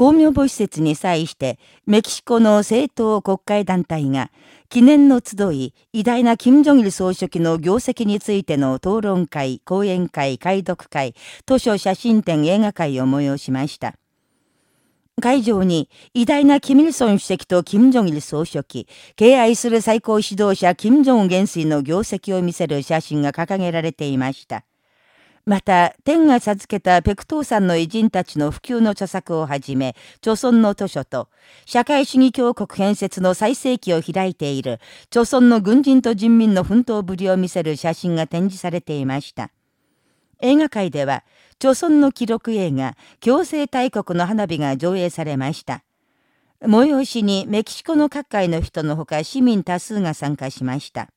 公明母施設に際して、メキシコの政党国会団体が、記念の集い、偉大な金正日総書記の業績についての討論会、講演会、解読会、図書写真展映画会を催しました。会場に偉大なキミルソン主席と金正日総書記、敬愛する最高指導者金正恩元帥の業績を見せる写真が掲げられていました。また、天が授けたペクトーさんの偉人たちの普及の著作をはじめ、著村の図書と、社会主義強国建設の最盛期を開いている、著村の軍人と人民の奮闘ぶりを見せる写真が展示されていました。映画界では、著村の記録映画、共生大国の花火が上映されました。催しにメキシコの各界の人のほか市民多数が参加しました。